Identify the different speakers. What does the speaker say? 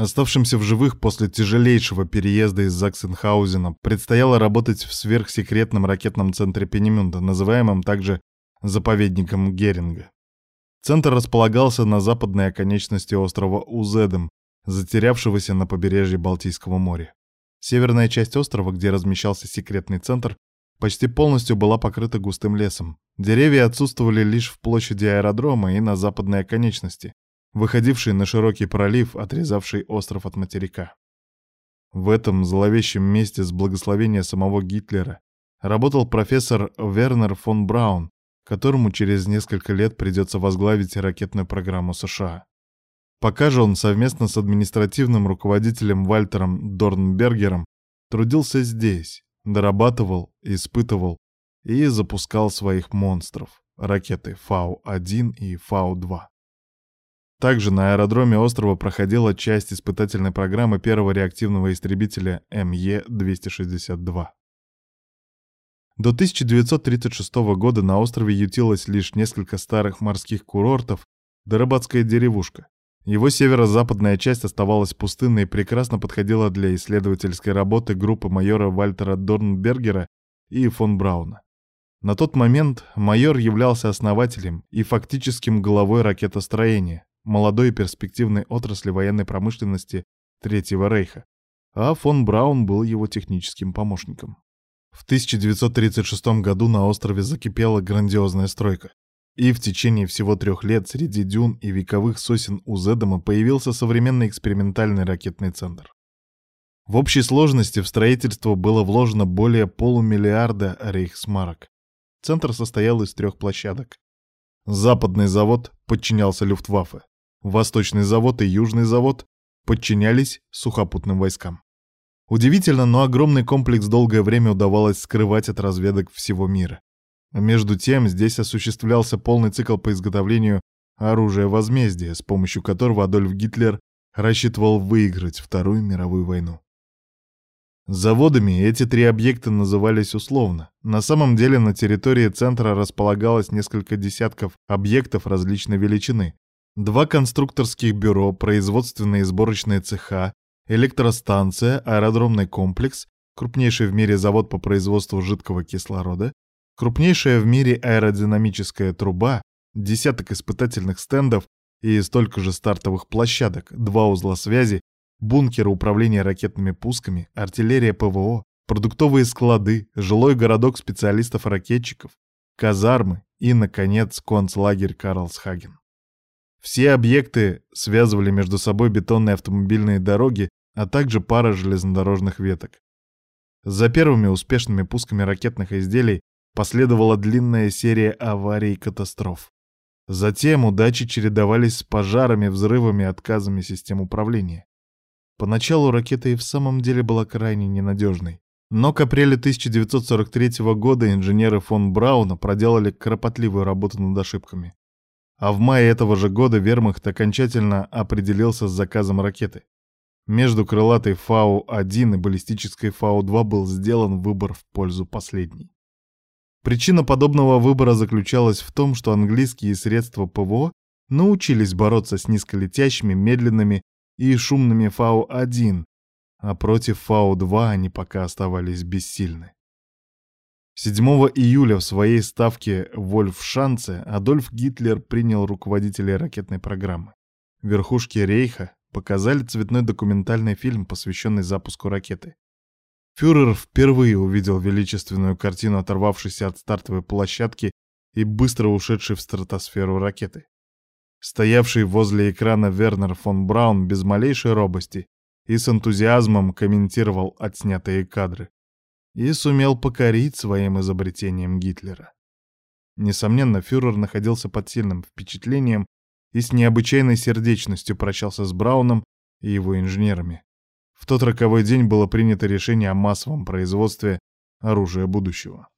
Speaker 1: Оставшимся в живых после тяжелейшего переезда из Заксенхаузена предстояло работать в сверхсекретном ракетном центре Пенемюнда, называемом также заповедником Геринга. Центр располагался на западной оконечности острова Узедом, затерявшегося на побережье Балтийского моря. Северная часть острова, где размещался секретный центр, почти полностью была покрыта густым лесом. Деревья отсутствовали лишь в площади аэродрома и на западной оконечности, выходившей на широкий пролив, отрезавший остров от материка. В этом зловещем месте с благословения самого Гитлера работал профессор Вернер фон Браун, которому через несколько лет придется возглавить ракетную программу США. Пока же он совместно с административным руководителем Вальтером Дорнбергером трудился здесь, дорабатывал, испытывал и запускал своих монстров — ракеты Фау-1 и Фау-2. Также на аэродроме острова проходила часть испытательной программы первого реактивного истребителя МЕ-262. До 1936 года на острове ютилось лишь несколько старых морских курортов да рыбацкая деревушка. Его северо-западная часть оставалась пустынной и прекрасно подходила для исследовательской работы группы майора Вальтера Дорнбергера и фон Брауна. На тот момент майор являлся основателем и фактическим главой ракетостроения, молодой и перспективной отрасли военной промышленности Третьего Рейха, а фон Браун был его техническим помощником. В 1936 году на острове закипела грандиозная стройка. И в течение всего трех лет среди дюн и вековых сосен у Зедома появился современный экспериментальный ракетный центр. В общей сложности в строительство было вложено более полумиллиарда рейхсмарок. Центр состоял из трех площадок. Западный завод подчинялся Люфтваффе, Восточный завод и Южный завод подчинялись сухопутным войскам. Удивительно, но огромный комплекс долгое время удавалось скрывать от разведок всего мира. Между тем, здесь осуществлялся полный цикл по изготовлению оружия возмездия, с помощью которого Адольф Гитлер рассчитывал выиграть Вторую мировую войну. Заводами эти три объекта назывались условно. На самом деле на территории центра располагалось несколько десятков объектов различной величины, Два конструкторских бюро, производственные и сборочные цеха, электростанция, аэродромный комплекс, крупнейший в мире завод по производству жидкого кислорода, крупнейшая в мире аэродинамическая труба, десяток испытательных стендов и столько же стартовых площадок, два узла связи, бункеры управления ракетными пусками, артиллерия ПВО, продуктовые склады, жилой городок специалистов-ракетчиков, казармы и, наконец, концлагерь Карлсхаген. Все объекты связывали между собой бетонные автомобильные дороги, а также пара железнодорожных веток. За первыми успешными пусками ракетных изделий последовала длинная серия аварий и катастроф. Затем удачи чередовались с пожарами, взрывами и отказами систем управления. Поначалу ракета и в самом деле была крайне ненадежной. Но к апрелю 1943 года инженеры фон Брауна проделали кропотливую работу над ошибками. А в мае этого же года вермахт окончательно определился с заказом ракеты. Между крылатой Фау-1 и баллистической Фау-2 был сделан выбор в пользу последней. Причина подобного выбора заключалась в том, что английские средства ПВО научились бороться с низколетящими, медленными и шумными Фау-1, а против Фау-2 они пока оставались бессильны. 7 июля в своей ставке Вольфшанце Адольф Гитлер принял руководителей ракетной программы. Верхушки Рейха показали цветной документальный фильм, посвященный запуску ракеты. Фюрер впервые увидел величественную картину, оторвавшейся от стартовой площадки и быстро ушедшей в стратосферу ракеты. Стоявший возле экрана Вернер фон Браун без малейшей робости и с энтузиазмом комментировал отснятые кадры и сумел покорить своим изобретением Гитлера. Несомненно, фюрер находился под сильным впечатлением и с необычайной сердечностью прощался с Брауном и его инженерами. В тот роковой день было принято решение о массовом производстве оружия будущего.